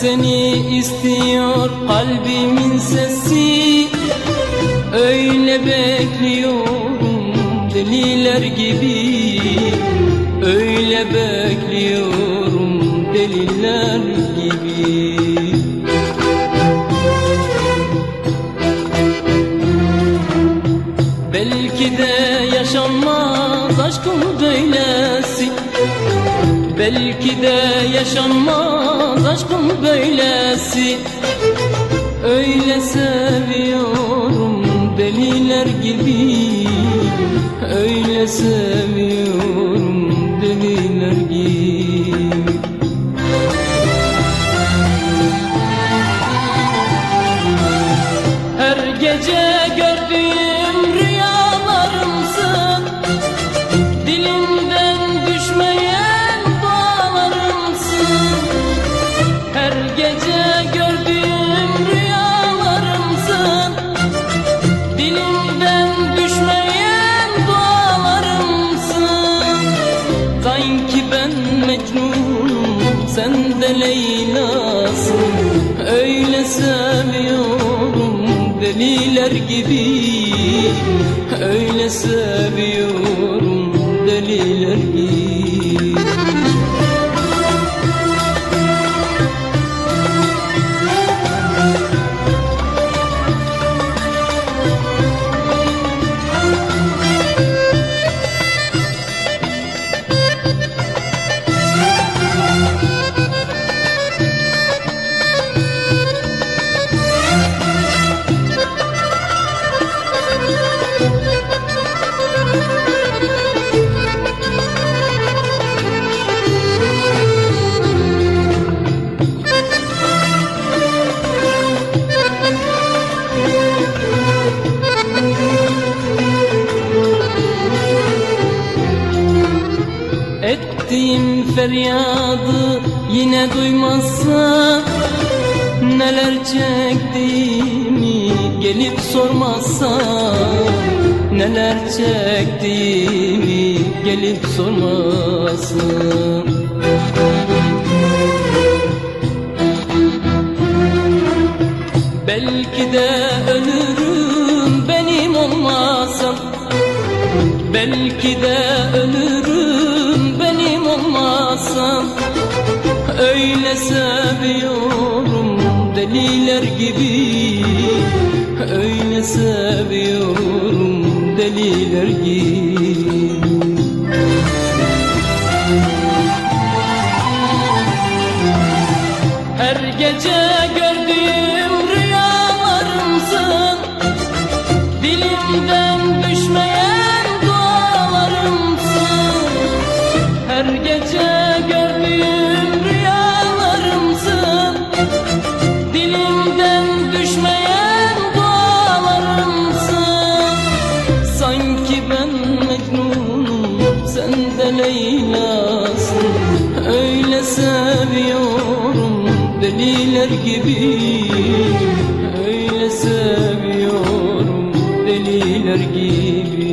Seni istiyor kalbimin sesi. Öyle bekliyorum deliler gibi. Öyle bekliyorum deliler gibi. Belki de yaşanmaz aşkın böylesi Belki de yaşanmaz aşkın böylesi. Öyle seviyorum deliler gibi. Öyle seviyorum deliler gibi. Her gece gördüğüm gece gördüğüm rüyalarımsın. Dilimden düşmeyen dualarımsın. Sanki ben Mecnun'um sen de Leyla'sın. Öyle seviyorum deliler gibi. Öyle seviyorum deliler gibi feryadı yine duymazsa Neler çektiğimi gelip sormazsa Neler çektiğimi gelip sormazsa. Belki de ölürüm benim olmasam Belki de ölürüm olmasam Öyle seviyorum deliler gibi. Öyle seviyorum deliler gibi. Her gece gördüğüm rüyalarımsın. Dilimden düşmeyen dualarımsın. Her gece deliler gibi. Öyle seviyorum deliler gibi